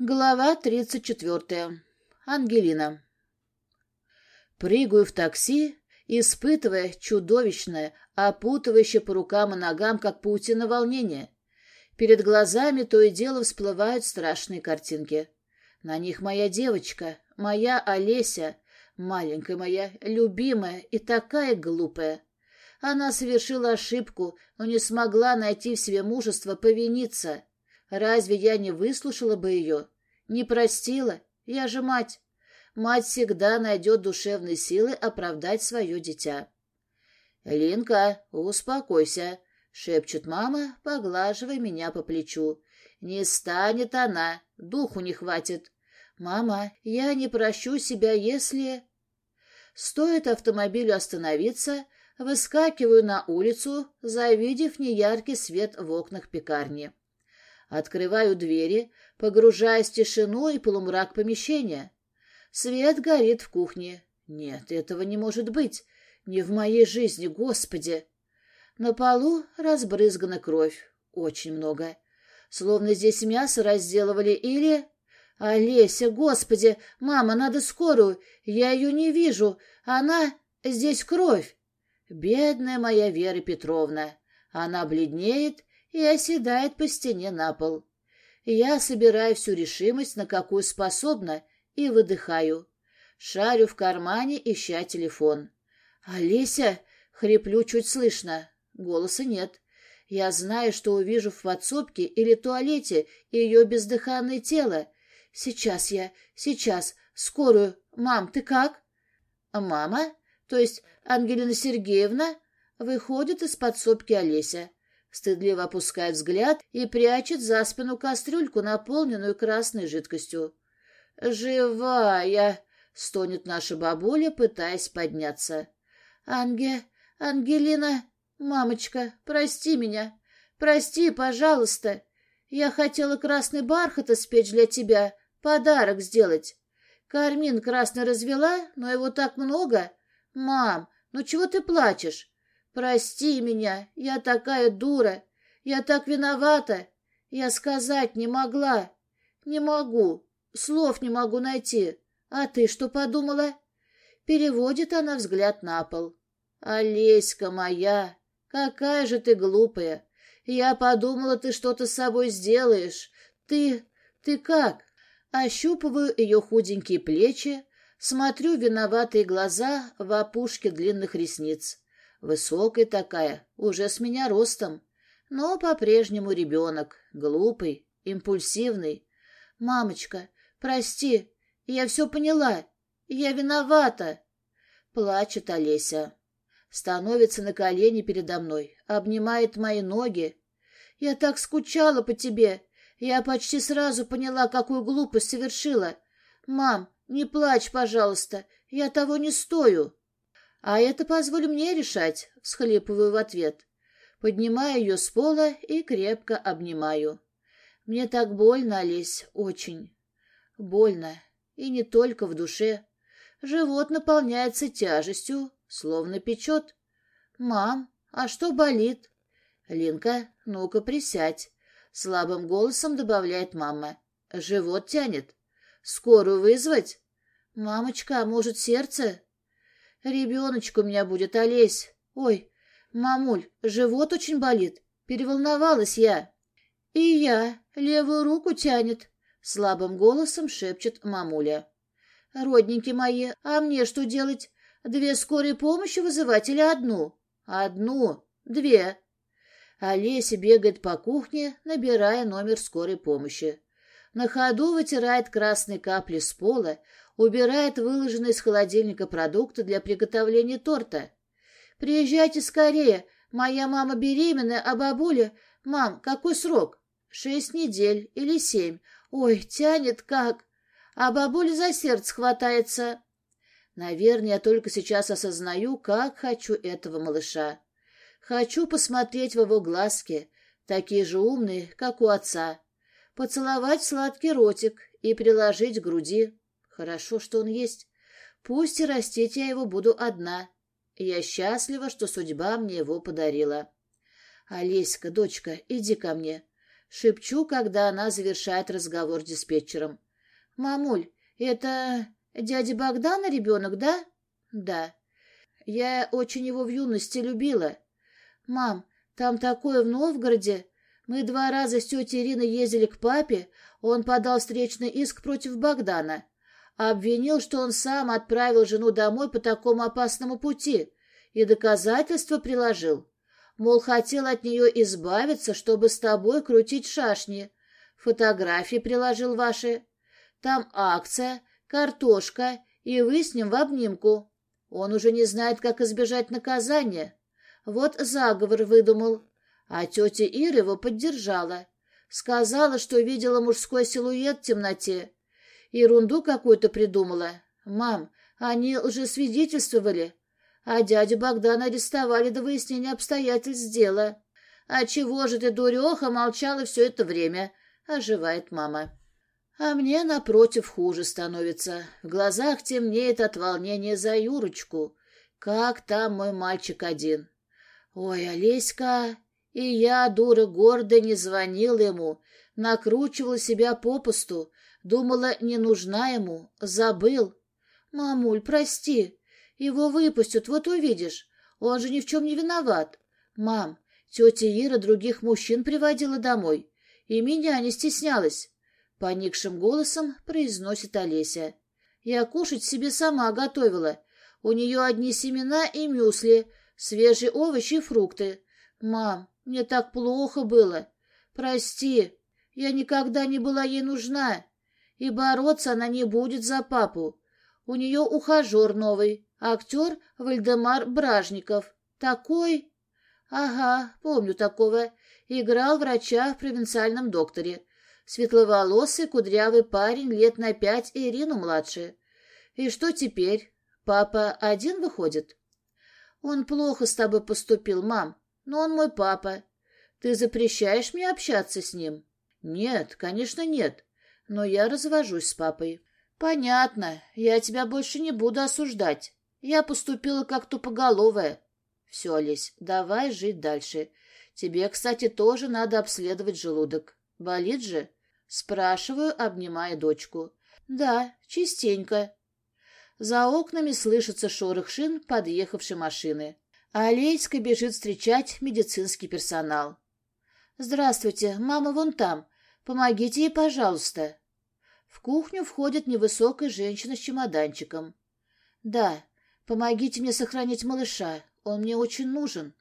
Глава тридцать четвертая. Ангелина. Прыгаю в такси, испытывая чудовищное, опутывающее по рукам и ногам, как паутина волнение. Перед глазами то и дело всплывают страшные картинки. На них моя девочка, моя Олеся, маленькая моя, любимая и такая глупая. Она совершила ошибку, но не смогла найти в себе мужество повиниться. Разве я не выслушала бы ее? Не простила? Я же мать. Мать всегда найдет душевные силы оправдать свое дитя. «Линка, успокойся», — шепчет мама, поглаживая меня по плечу. «Не станет она, духу не хватит. Мама, я не прощу себя, если...» Стоит автомобилю остановиться, выскакиваю на улицу, завидев неяркий свет в окнах пекарни. Открываю двери, погружаясь в тишину и полумрак помещения. Свет горит в кухне. Нет, этого не может быть. Не в моей жизни, Господи. На полу разбрызгана кровь. Очень много. Словно здесь мясо разделывали или... «Олеся, Господи! Мама, надо скорую! Я ее не вижу! Она... Здесь кровь!» Бедная моя Вера Петровна. Она бледнеет и оседает по стене на пол. Я собираю всю решимость, на какую способна, и выдыхаю. Шарю в кармане, ища телефон. «Олеся!» — хриплю чуть слышно. Голоса нет. Я знаю, что увижу в подсобке или туалете ее бездыханное тело. Сейчас я, сейчас, скорую. Мам, ты как? Мама, то есть Ангелина Сергеевна, выходит из подсобки Олеся стыдливо опускает взгляд и прячет за спину кастрюльку, наполненную красной жидкостью. «Живая!» — стонет наша бабуля, пытаясь подняться. «Анге... Ангелина... Мамочка, прости меня. Прости, пожалуйста. Я хотела красный бархат испечь для тебя, подарок сделать. Кармин красный развела, но его так много. Мам, ну чего ты плачешь? Прости меня, я такая дура, я так виновата, я сказать не могла, не могу, слов не могу найти. А ты что подумала? Переводит она взгляд на пол. Олеська моя, какая же ты глупая. Я подумала, ты что-то с собой сделаешь. Ты... ты как? Ощупываю ее худенькие плечи, смотрю виноватые глаза в опушке длинных ресниц. Высокая такая, уже с меня ростом, но по-прежнему ребенок, глупый, импульсивный. «Мамочка, прости, я все поняла, я виновата!» Плачет Олеся. Становится на колени передо мной, обнимает мои ноги. «Я так скучала по тебе, я почти сразу поняла, какую глупость совершила. Мам, не плачь, пожалуйста, я того не стою!» «А это позволь мне решать», — всхлипываю в ответ. Поднимаю ее с пола и крепко обнимаю. Мне так больно, Олесь, очень. Больно. И не только в душе. Живот наполняется тяжестью, словно печет. «Мам, а что болит?» «Линка, ну-ка присядь», — слабым голосом добавляет мама. «Живот тянет. Скорую вызвать?» «Мамочка, а может, сердце?» Ребеночек у меня будет, Олесь. Ой, мамуль, живот очень болит. Переволновалась я. И я. Левую руку тянет. Слабым голосом шепчет мамуля. Родненькие мои, а мне что делать? Две скорые помощи вызывать или одну? Одну. Две. Олеся бегает по кухне, набирая номер скорой помощи. На ходу вытирает красные капли с пола, убирает выложенные из холодильника продукты для приготовления торта. «Приезжайте скорее, моя мама беременная, а бабуля... Мам, какой срок? Шесть недель или семь. Ой, тянет как! А бабуля за сердце хватается!» Наверное, я только сейчас осознаю, как хочу этого малыша. Хочу посмотреть в его глазки, такие же умные, как у отца, поцеловать сладкий ротик и приложить к груди. Хорошо, что он есть. Пусть и растить я его буду одна. Я счастлива, что судьба мне его подарила. Олеська, дочка, иди ко мне. Шепчу, когда она завершает разговор с диспетчером. «Мамуль, это дядя Богдана ребенок, да?» «Да». «Я очень его в юности любила». «Мам, там такое в Новгороде. Мы два раза с тетей Ириной ездили к папе, он подал встречный иск против Богдана. Обвинил, что он сам отправил жену домой по такому опасному пути, и доказательства приложил. Мол, хотел от нее избавиться, чтобы с тобой крутить шашни. Фотографии приложил ваши. Там акция, картошка, и вы с ним в обнимку. Он уже не знает, как избежать наказания. Вот заговор выдумал. А тетя Ира его поддержала. Сказала, что видела мужской силуэт в темноте. Ерунду какую-то придумала. Мам, они лжесвидетельствовали. А дядю Богдана арестовали до выяснения обстоятельств дела. А чего же ты, дуреха, молчала все это время? Оживает мама. А мне, напротив, хуже становится. В глазах темнеет от волнения за Юрочку. Как там мой мальчик один? Ой, Олеська, и я, дура гордая, не звонила ему, накручивала себя попусту, думала, не нужна ему, забыл. Мамуль, прости, его выпустят, вот увидишь. Он же ни в чем не виноват. Мам, тетя Ира других мужчин приводила домой, и меня не стеснялась. Поникшим голосом произносит Олеся. Я кушать себе сама готовила. У нее одни семена и мюсли, свежие овощи и фрукты. Мам, мне так плохо было. Прости, я никогда не была ей нужна. И бороться она не будет за папу. У нее ухажер новый, актер Вальдемар Бражников. Такой... Ага, помню такого. Играл врача в провинциальном докторе. Светловолосый, кудрявый парень, лет на пять Ирину младше. И что теперь? Папа один выходит? Он плохо с тобой поступил, мам, но он мой папа. Ты запрещаешь мне общаться с ним? Нет, конечно, нет. Но я развожусь с папой. Понятно, я тебя больше не буду осуждать. Я поступила как тупоголовая. Все, Олесь, давай жить дальше. Тебе, кстати, тоже надо обследовать желудок. Болит же? Спрашиваю, обнимая дочку. Да, частенько. За окнами слышится шорох шин подъехавшей машины. Алейска бежит встречать медицинский персонал. «Здравствуйте, мама вон там. Помогите ей, пожалуйста». В кухню входит невысокая женщина с чемоданчиком. «Да, помогите мне сохранить малыша. Он мне очень нужен».